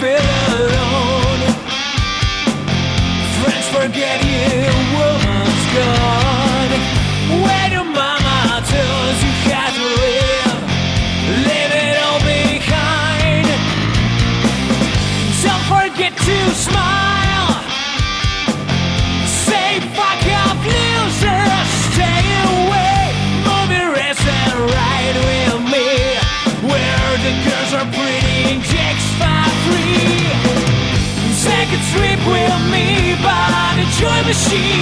feel alone. Friends forget you. machine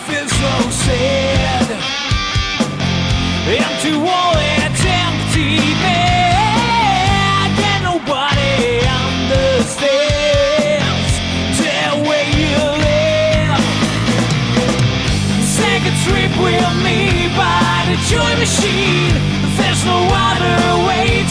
life is so sad. Empty wallet, empty bed, and nobody understands the way you live. Take a trip with me by the joy machine. There's no other way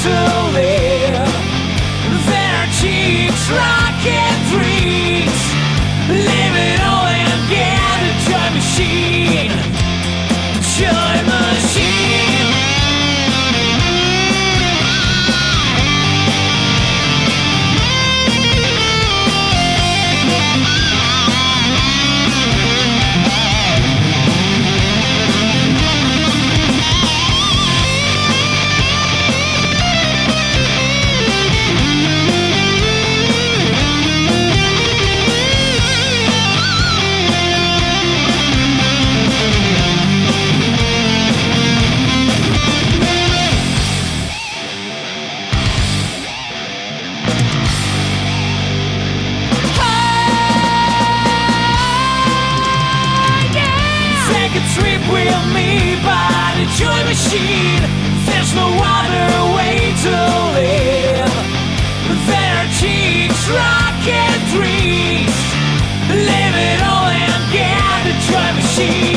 me by the joy machine. There's no other way to live. Their cheeks, rocket dreams. Live it all and get the joy machine.